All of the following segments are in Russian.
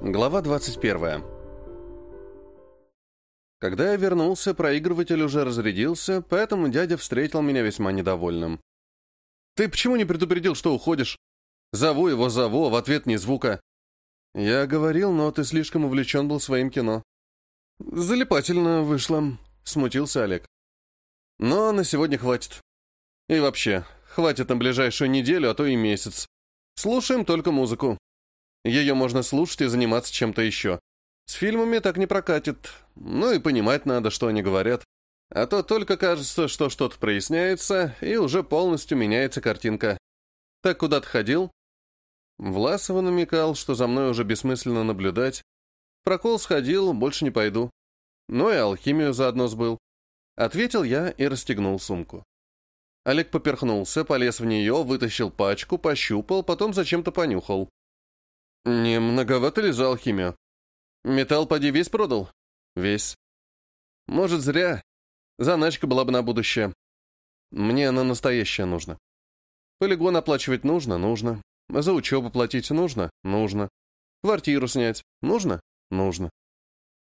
Глава 21. Когда я вернулся, проигрыватель уже разрядился, поэтому дядя встретил меня весьма недовольным. «Ты почему не предупредил, что уходишь? Зову его, зову, а в ответ ни звука». «Я говорил, но ты слишком увлечен был своим кино». «Залипательно вышло», — смутился Олег. «Но на сегодня хватит. И вообще, хватит на ближайшую неделю, а то и месяц. Слушаем только музыку. Ее можно слушать и заниматься чем-то еще. С фильмами так не прокатит. Ну и понимать надо, что они говорят. А то только кажется, что что-то проясняется, и уже полностью меняется картинка. Так куда ты ходил? Власова намекал, что за мной уже бессмысленно наблюдать. Прокол сходил, больше не пойду. Ну и алхимию заодно сбыл. Ответил я и расстегнул сумку. Олег поперхнулся, полез в нее, вытащил пачку, пощупал, потом зачем-то понюхал. «Не многовато ли за алхимию? Металл поди весь продал?» «Весь». «Может, зря. Заначка была бы на будущее. Мне на настоящее нужно. Полигон оплачивать нужно? Нужно. За учебу платить нужно? Нужно. Квартиру снять? Нужно? Нужно.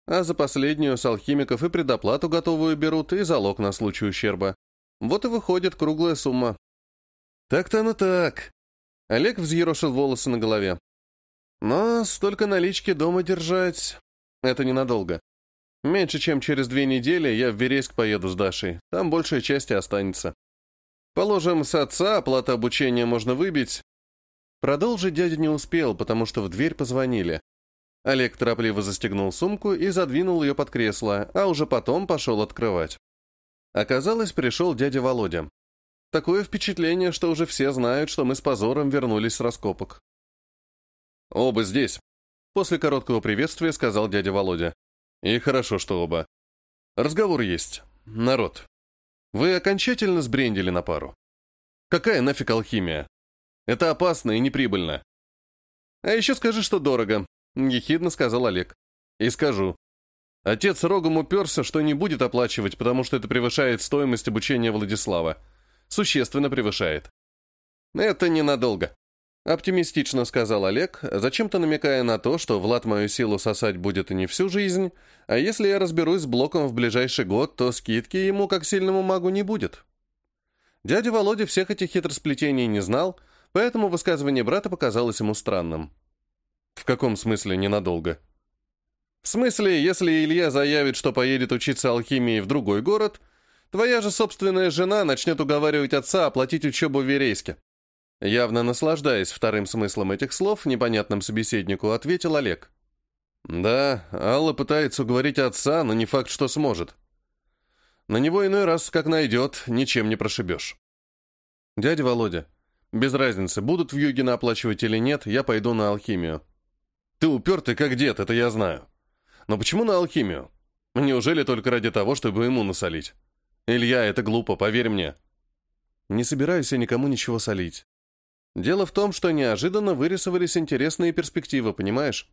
А за последнюю с алхимиков и предоплату готовую берут, и залог на случай ущерба. Вот и выходит круглая сумма. Так-то оно так. Олег взъерошил волосы на голове. Но столько налички дома держать — это ненадолго. Меньше чем через две недели я в Верейск поеду с Дашей. Там большая часть останется. Положим, с отца оплата обучения можно выбить. Продолжить дядя не успел, потому что в дверь позвонили. Олег торопливо застегнул сумку и задвинул ее под кресло, а уже потом пошел открывать. Оказалось, пришел дядя Володя. Такое впечатление, что уже все знают, что мы с позором вернулись с раскопок. «Оба здесь», — после короткого приветствия сказал дядя Володя. «И хорошо, что оба. Разговор есть. Народ. Вы окончательно сбрендили на пару. Какая нафиг алхимия? Это опасно и неприбыльно. А еще скажи, что дорого», — ехидно сказал Олег. «И скажу. Отец рогом уперся, что не будет оплачивать, потому что это превышает стоимость обучения Владислава. Существенно превышает. Это ненадолго. Оптимистично сказал Олег, зачем-то намекая на то, что Влад мою силу сосать будет и не всю жизнь, а если я разберусь с блоком в ближайший год, то скидки ему, как сильному магу, не будет. Дядя Володя всех этих хитросплетений не знал, поэтому высказывание брата показалось ему странным. «В каком смысле ненадолго?» «В смысле, если Илья заявит, что поедет учиться алхимии в другой город, твоя же собственная жена начнет уговаривать отца оплатить учебу в Верейске», Явно наслаждаясь вторым смыслом этих слов, непонятным собеседнику ответил Олег. «Да, Алла пытается уговорить отца, но не факт, что сможет. На него иной раз, как найдет, ничем не прошибешь. Дядя Володя, без разницы, будут в Югина оплачивать или нет, я пойду на алхимию. Ты упертый как дед, это я знаю. Но почему на алхимию? Неужели только ради того, чтобы ему насолить? Илья, это глупо, поверь мне. Не собираюсь я никому ничего солить. Дело в том, что неожиданно вырисовались интересные перспективы, понимаешь?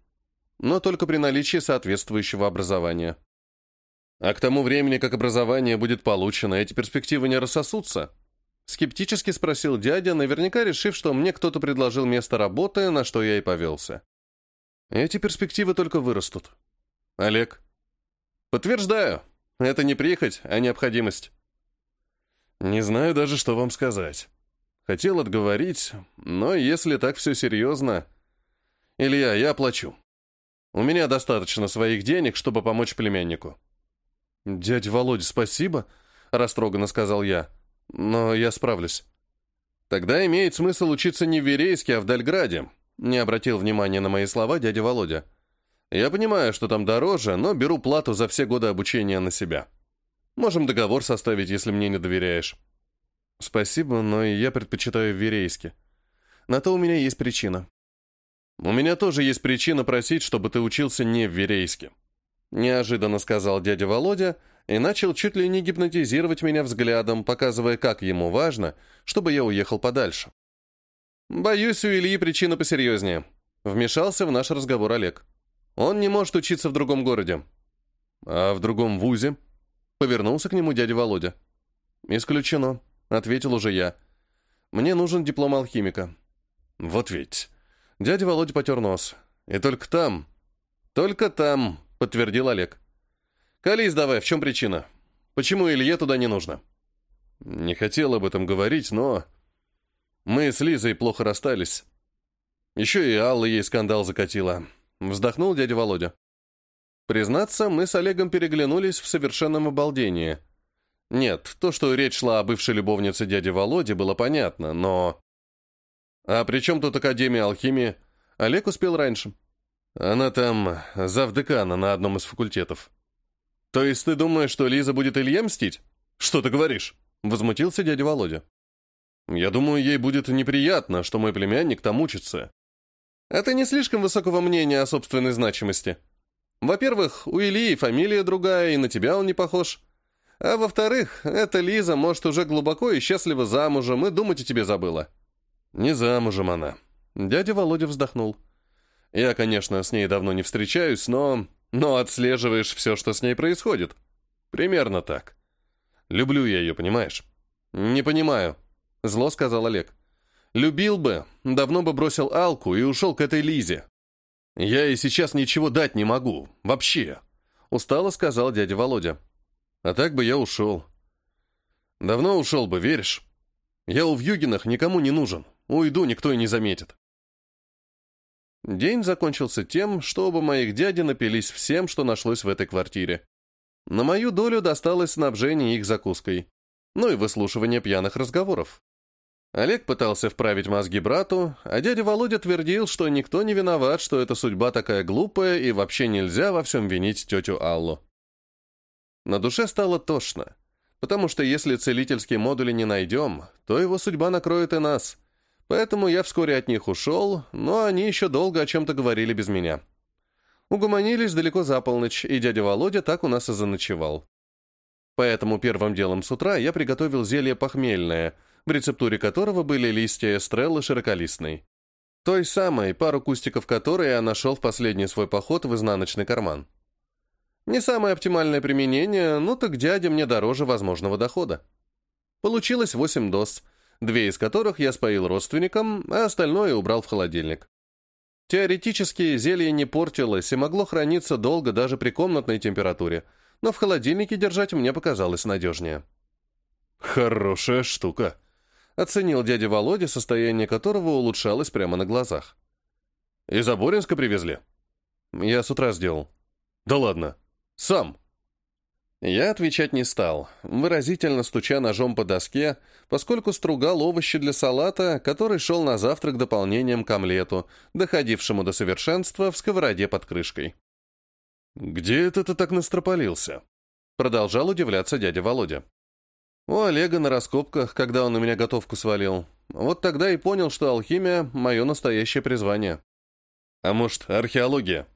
Но только при наличии соответствующего образования. А к тому времени, как образование будет получено, эти перспективы не рассосутся? Скептически спросил дядя, наверняка решив, что мне кто-то предложил место работы, на что я и повелся. Эти перспективы только вырастут. Олег. Подтверждаю. Это не прихоть, а необходимость. Не знаю даже, что вам сказать. Хотел отговорить, но если так все серьезно... Илья, я плачу. У меня достаточно своих денег, чтобы помочь племяннику. «Дядя Володя, спасибо», — растроганно сказал я. «Но я справлюсь». «Тогда имеет смысл учиться не в Верейске, а в Дальграде», — не обратил внимания на мои слова дядя Володя. «Я понимаю, что там дороже, но беру плату за все годы обучения на себя. Можем договор составить, если мне не доверяешь». «Спасибо, но я предпочитаю Верейске. На то у меня есть причина». «У меня тоже есть причина просить, чтобы ты учился не в Верейске», неожиданно сказал дядя Володя и начал чуть ли не гипнотизировать меня взглядом, показывая, как ему важно, чтобы я уехал подальше. «Боюсь, у Ильи причина посерьезнее», — вмешался в наш разговор Олег. «Он не может учиться в другом городе». «А в другом вузе?» — повернулся к нему дядя Володя. «Исключено», Ответил уже я. Мне нужен диплом алхимика. Вот ведь. Дядя Володя потер нос. И только там, «Только там», — подтвердил Олег. «Колись давай, в чем причина? Почему Илье туда не нужно?» «Не хотел об этом говорить, но...» «Мы с Лизой плохо расстались. Еще и Алла ей скандал закатила». Вздохнул дядя Володя. Признаться, мы с Олегом переглянулись в совершенном обалдении. Нет, то, что речь шла о бывшей любовнице дяди Володи, было понятно, но... А при чем тут Академия алхимии? Олег успел раньше. Она там завдекана на одном из факультетов. То есть ты думаешь, что Лиза будет Илье мстить? Что ты говоришь? Возмутился дядя Володя. Я думаю, ей будет неприятно, что мой племянник там учится. Это не слишком высокого мнения о собственной значимости. Во-первых, у Ильи фамилия другая, и на тебя он не похож. А во-вторых, эта Лиза, может, уже глубоко и счастливо замужем, и думать о тебе забыла. Не замужем она. Дядя Володя вздохнул. Я, конечно, с ней давно не встречаюсь, но... Но отслеживаешь все, что с ней происходит. Примерно так. Люблю я ее, понимаешь? Не понимаю. Зло сказал Олег. Любил бы, давно бы бросил Алку и ушел к этой Лизе. Я ей сейчас ничего дать не могу. Вообще. Устало сказал дядя Володя. А так бы я ушел. Давно ушел бы, веришь? Я у Вьюгинах никому не нужен. Уйду, никто и не заметит. День закончился тем, что оба моих дяди напились всем, что нашлось в этой квартире. На мою долю досталось снабжение их закуской. Ну и выслушивание пьяных разговоров. Олег пытался вправить мозги брату, а дядя Володя твердил, что никто не виноват, что эта судьба такая глупая и вообще нельзя во всем винить тетю Аллу. На душе стало тошно, потому что если целительские модули не найдем, то его судьба накроет и нас. Поэтому я вскоре от них ушел, но они еще долго о чем-то говорили без меня. Угомонились далеко за полночь, и дядя Володя так у нас и заночевал. Поэтому первым делом с утра я приготовил зелье похмельное – в рецептуре которого были листья эстреллы широколистной. Той самой, пару кустиков которой я нашел в последний свой поход в изнаночный карман. Не самое оптимальное применение, но так дядя мне дороже возможного дохода. Получилось 8 доз, две из которых я споил родственникам, а остальное убрал в холодильник. Теоретически зелье не портилось и могло храниться долго даже при комнатной температуре, но в холодильнике держать мне показалось надежнее. «Хорошая штука», оценил дядя Володя, состояние которого улучшалось прямо на глазах. «Из Оборинска привезли?» «Я с утра сделал». «Да ладно. Сам». Я отвечать не стал, выразительно стуча ножом по доске, поскольку стругал овощи для салата, который шел на завтрак дополнением к омлету, доходившему до совершенства в сковороде под крышкой. «Где это ты так настропалился?» Продолжал удивляться дядя Володя. У Олега на раскопках, когда он на меня готовку свалил. Вот тогда и понял, что алхимия — мое настоящее призвание. А может, археология?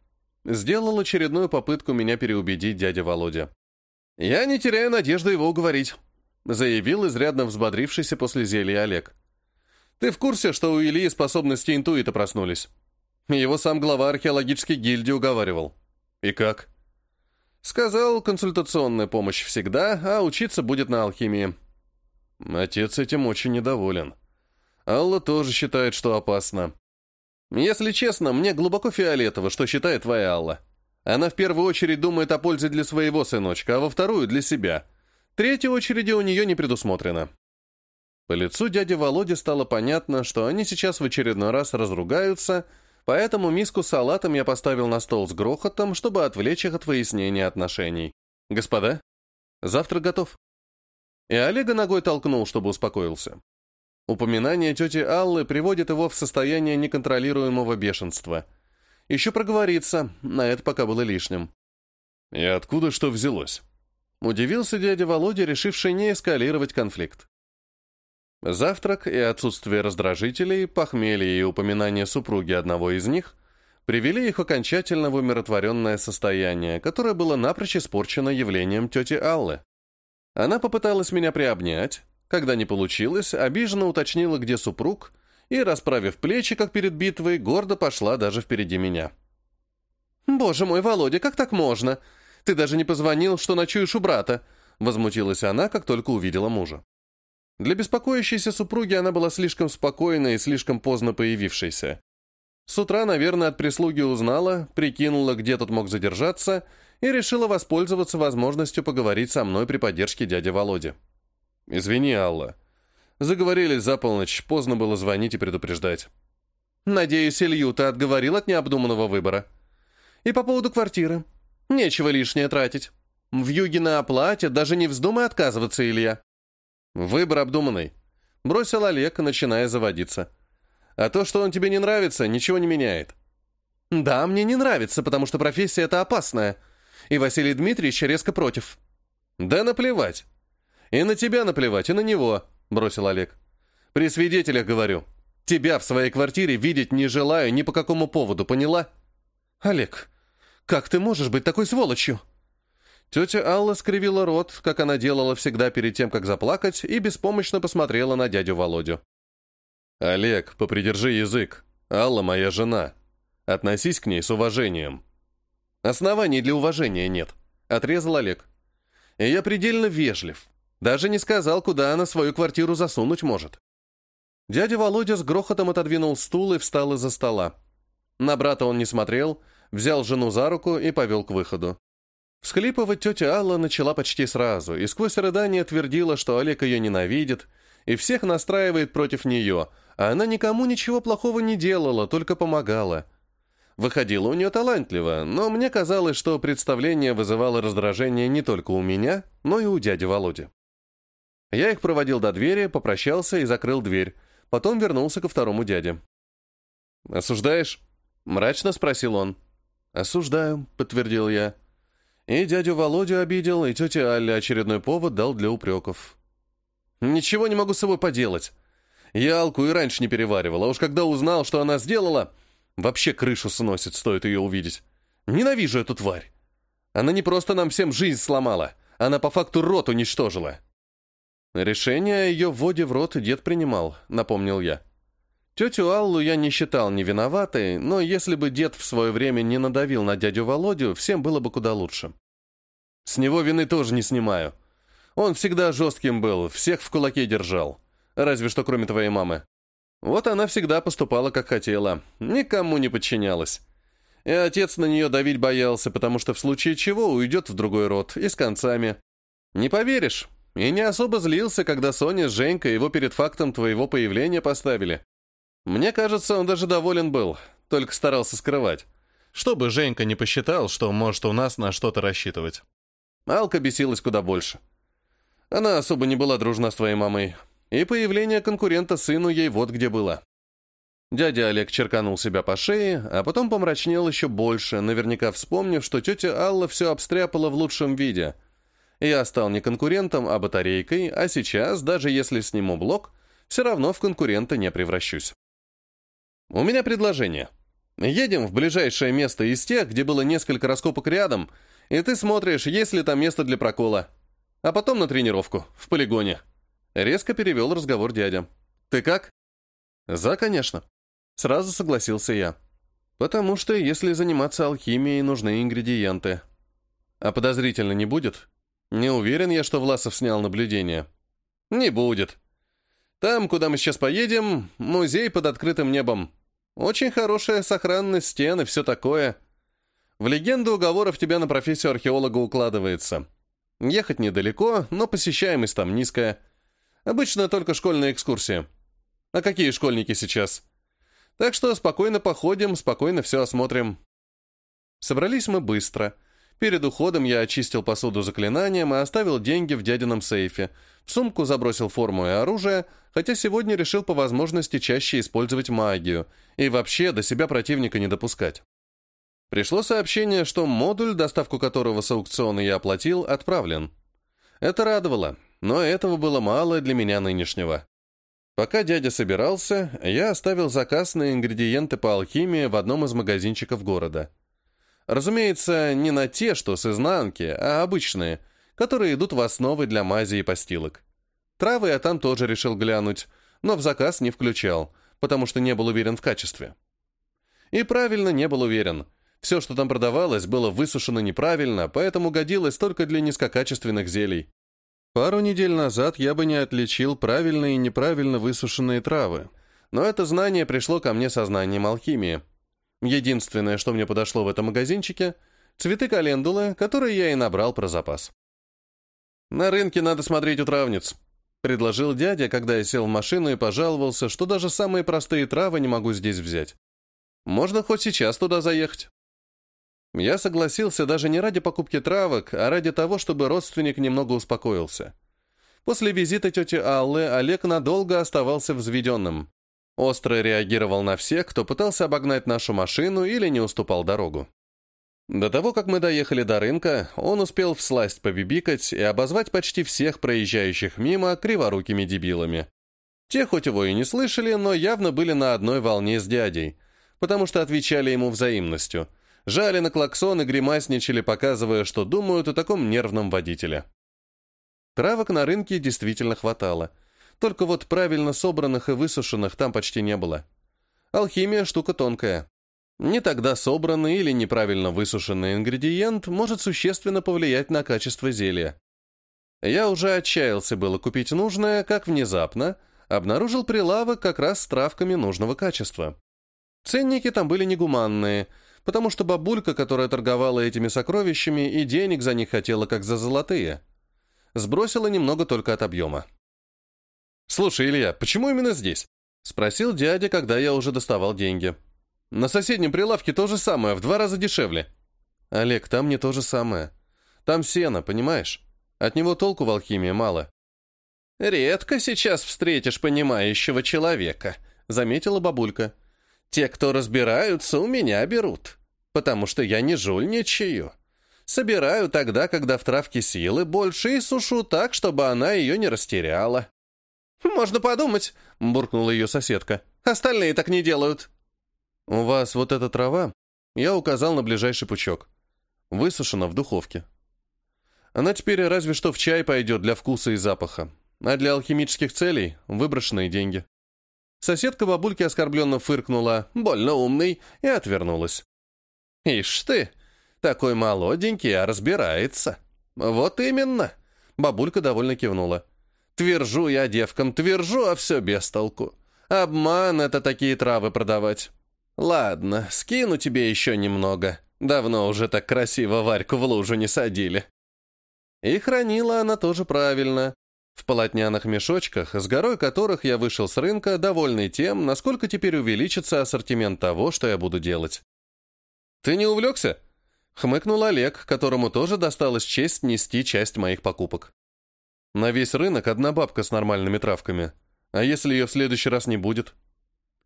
Сделал очередную попытку меня переубедить дядя Володя. «Я не теряю надежды его уговорить», — заявил изрядно взбодрившийся после зелья Олег. «Ты в курсе, что у Ильи способности интуита проснулись? Его сам глава археологической гильдии уговаривал. И как?» Сказал, консультационная помощь всегда, а учиться будет на алхимии. Отец этим очень недоволен. Алла тоже считает, что опасно. Если честно, мне глубоко фиолетово, что считает твоя Алла. Она в первую очередь думает о пользе для своего сыночка, а во вторую — для себя. Третьей очереди у нее не предусмотрено. По лицу дяди Володи стало понятно, что они сейчас в очередной раз разругаются — Поэтому миску с салатом я поставил на стол с грохотом, чтобы отвлечь их от выяснения отношений. «Господа, завтрак готов». И Олега ногой толкнул, чтобы успокоился. Упоминание тети Аллы приводит его в состояние неконтролируемого бешенства. Еще проговорится, на это пока было лишним. «И откуда что взялось?» Удивился дядя Володя, решивший не эскалировать конфликт. Завтрак и отсутствие раздражителей, похмелье и упоминание супруги одного из них привели их окончательно в умиротворенное состояние, которое было напрочь испорчено явлением тети Аллы. Она попыталась меня приобнять, когда не получилось, обиженно уточнила, где супруг, и, расправив плечи, как перед битвой, гордо пошла даже впереди меня. «Боже мой, Володя, как так можно? Ты даже не позвонил, что ночуешь у брата!» Возмутилась она, как только увидела мужа. Для беспокоящейся супруги она была слишком спокойной и слишком поздно появившейся. С утра, наверное, от прислуги узнала, прикинула, где тут мог задержаться, и решила воспользоваться возможностью поговорить со мной при поддержке дяди Володи. «Извини, Алла. Заговорились за полночь, поздно было звонить и предупреждать». «Надеюсь, Илью ты отговорил от необдуманного выбора. И по поводу квартиры. Нечего лишнее тратить. В юге на оплате даже не вздумай отказываться, Илья». «Выбор обдуманный», — бросил Олег, начиная заводиться. А то, что он тебе не нравится, ничего не меняет. Да, мне не нравится, потому что профессия эта опасная. И Василий Дмитриевич резко против. Да наплевать. И на тебя наплевать, и на него, бросил Олег. При свидетелях говорю. Тебя в своей квартире видеть не желаю ни по какому поводу, поняла? Олег, как ты можешь быть такой сволочью? Тетя Алла скривила рот, как она делала всегда перед тем, как заплакать, и беспомощно посмотрела на дядю Володю. «Олег, попридержи язык. Алла моя жена. Относись к ней с уважением». «Оснований для уважения нет», — отрезал Олег. «И я предельно вежлив. Даже не сказал, куда она свою квартиру засунуть может». Дядя Володя с грохотом отодвинул стул и встал из-за стола. На брата он не смотрел, взял жену за руку и повел к выходу. Всхлипывать тетя Алла начала почти сразу, и сквозь рыдание твердила, что Олег ее ненавидит, и всех настраивает против нее, а она никому ничего плохого не делала, только помогала. Выходило у нее талантливо, но мне казалось, что представление вызывало раздражение не только у меня, но и у дяди Володи. Я их проводил до двери, попрощался и закрыл дверь, потом вернулся ко второму дяде. «Осуждаешь?» — мрачно спросил он. «Осуждаю», — подтвердил я. И дядю Володю обидел, и тете Алле очередной повод дал для упреков. «Ничего не могу с собой поделать. Я Алку и раньше не переваривал, а уж когда узнал, что она сделала, вообще крышу сносит, стоит ее увидеть. Ненавижу эту тварь. Она не просто нам всем жизнь сломала, она по факту рот уничтожила. Решение о ее вводе в рот дед принимал, напомнил я. Тетю Аллу я не считал не виноватой, но если бы дед в свое время не надавил на дядю Володю, всем было бы куда лучше. С него вины тоже не снимаю. Он всегда жестким был, всех в кулаке держал разве что кроме твоей мамы. Вот она всегда поступала, как хотела, никому не подчинялась. И отец на нее давить боялся, потому что в случае чего уйдет в другой род, и с концами. Не поверишь, и не особо злился, когда Соня с Женькой его перед фактом твоего появления поставили. Мне кажется, он даже доволен был, только старался скрывать. Чтобы Женька не посчитал, что может у нас на что-то рассчитывать. Алка бесилась куда больше. Она особо не была дружна с твоей мамой, и появление конкурента сыну ей вот где было. Дядя Олег черканул себя по шее, а потом помрачнел еще больше, наверняка вспомнив, что тетя Алла все обстряпала в лучшем виде. Я стал не конкурентом, а батарейкой, а сейчас, даже если сниму блок, все равно в конкурента не превращусь. У меня предложение. Едем в ближайшее место из тех, где было несколько раскопок рядом, и ты смотришь, есть ли там место для прокола. А потом на тренировку, в полигоне. Резко перевел разговор дядя. «Ты как?» «За, конечно». Сразу согласился я. «Потому что, если заниматься алхимией, нужны ингредиенты. А подозрительно не будет? Не уверен я, что Власов снял наблюдение». «Не будет. Там, куда мы сейчас поедем, музей под открытым небом. Очень хорошая сохранность стен и все такое. В легенду уговоров тебя на профессию археолога укладывается. Ехать недалеко, но посещаемость там низкая». Обычно только школьная экскурсия. А какие школьники сейчас? Так что спокойно походим, спокойно все осмотрим. Собрались мы быстро. Перед уходом я очистил посуду заклинанием и оставил деньги в дядином сейфе. В сумку забросил форму и оружие, хотя сегодня решил по возможности чаще использовать магию и вообще до себя противника не допускать. Пришло сообщение, что модуль, доставку которого с аукциона я оплатил, отправлен. Это радовало. Но этого было мало для меня нынешнего. Пока дядя собирался, я оставил заказ на ингредиенты по алхимии в одном из магазинчиков города. Разумеется, не на те, что с изнанки, а обычные, которые идут в основы для мази и постилок. Травы я там тоже решил глянуть, но в заказ не включал, потому что не был уверен в качестве. И правильно не был уверен. Все, что там продавалось, было высушено неправильно, поэтому годилось только для низкокачественных зелий. Пару недель назад я бы не отличил правильно и неправильно высушенные травы, но это знание пришло ко мне со знанием алхимии, Единственное, что мне подошло в этом магазинчике — цветы календулы, которые я и набрал про запас. «На рынке надо смотреть у травниц», — предложил дядя, когда я сел в машину и пожаловался, что даже самые простые травы не могу здесь взять. «Можно хоть сейчас туда заехать». Я согласился даже не ради покупки травок, а ради того, чтобы родственник немного успокоился. После визита тети Аллы Олег надолго оставался взведенным. Остро реагировал на всех, кто пытался обогнать нашу машину или не уступал дорогу. До того, как мы доехали до рынка, он успел всласть побибикать и обозвать почти всех проезжающих мимо криворукими дебилами. Те хоть его и не слышали, но явно были на одной волне с дядей, потому что отвечали ему взаимностью – жали на клаксон и гримасничали, показывая, что думают о таком нервном водителе. Травок на рынке действительно хватало. Только вот правильно собранных и высушенных там почти не было. Алхимия – штука тонкая. Не тогда собранный или неправильно высушенный ингредиент может существенно повлиять на качество зелья. Я уже отчаялся было купить нужное, как внезапно обнаружил прилавок как раз с травками нужного качества. Ценники там были негуманные – потому что бабулька, которая торговала этими сокровищами, и денег за них хотела, как за золотые. Сбросила немного только от объема. «Слушай, Илья, почему именно здесь?» — спросил дядя, когда я уже доставал деньги. «На соседнем прилавке то же самое, в два раза дешевле». «Олег, там не то же самое. Там сено, понимаешь? От него толку в алхимии мало». «Редко сейчас встретишь понимающего человека», — заметила бабулька. Те, кто разбираются, у меня берут, потому что я не жульничаю. Собираю тогда, когда в травке силы больше, и сушу так, чтобы она ее не растеряла. «Можно подумать», — буркнула ее соседка. «Остальные так не делают». «У вас вот эта трава?» Я указал на ближайший пучок. Высушена в духовке. Она теперь разве что в чай пойдет для вкуса и запаха, а для алхимических целей — выброшенные деньги. Соседка бабульки оскорбленно фыркнула, больно умный, и отвернулась. «Ишь ты, такой молоденький, а разбирается». «Вот именно», — бабулька довольно кивнула. «Твержу я девкам, твержу, а все без толку. Обман — это такие травы продавать. Ладно, скину тебе еще немного. Давно уже так красиво Варьку в лужу не садили». И хранила она тоже правильно, в полотняных мешочках, с горой которых я вышел с рынка, довольный тем, насколько теперь увеличится ассортимент того, что я буду делать. «Ты не увлекся?» — хмыкнул Олег, которому тоже досталась честь нести часть моих покупок. «На весь рынок одна бабка с нормальными травками. А если ее в следующий раз не будет?»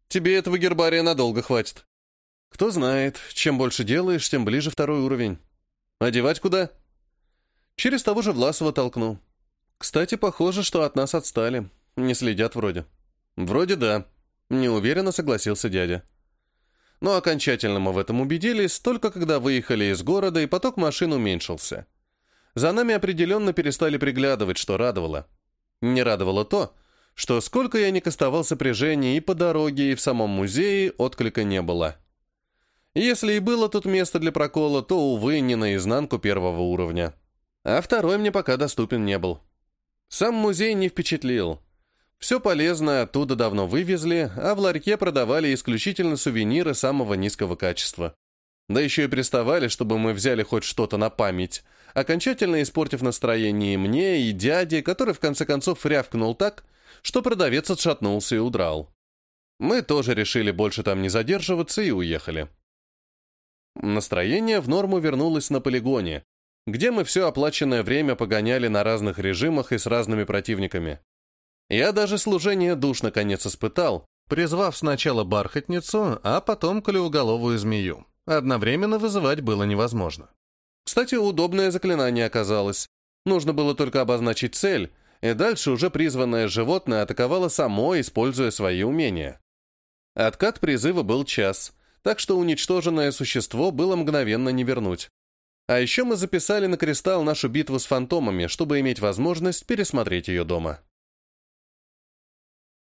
«Тебе этого гербария надолго хватит». «Кто знает, чем больше делаешь, тем ближе второй уровень. Одевать куда?» «Через того же Власова толкну». Кстати, похоже, что от нас отстали. Не следят вроде. Вроде да. Неуверенно согласился дядя. Но окончательно мы в этом убедились, только когда выехали из города, и поток машин уменьшился. За нами определенно перестали приглядывать, что радовало. Не радовало то, что сколько я не кастовал сопряжений и по дороге, и в самом музее, отклика не было. Если и было тут место для прокола, то, увы, не наизнанку первого уровня. А второй мне пока доступен не был. Сам музей не впечатлил. Все полезное оттуда давно вывезли, а в ларьке продавали исключительно сувениры самого низкого качества. Да еще и приставали, чтобы мы взяли хоть что-то на память, окончательно испортив настроение мне, и дяде, который в конце концов рявкнул так, что продавец отшатнулся и удрал. Мы тоже решили больше там не задерживаться и уехали. Настроение в норму вернулось на полигоне, где мы все оплаченное время погоняли на разных режимах и с разными противниками. Я даже служение душ наконец испытал, призвав сначала бархатницу, а потом колеуголовую змею. Одновременно вызывать было невозможно. Кстати, удобное заклинание оказалось. Нужно было только обозначить цель, и дальше уже призванное животное атаковало само, используя свои умения. Откат призыва был час, так что уничтоженное существо было мгновенно не вернуть. А еще мы записали на кристалл нашу битву с фантомами, чтобы иметь возможность пересмотреть ее дома.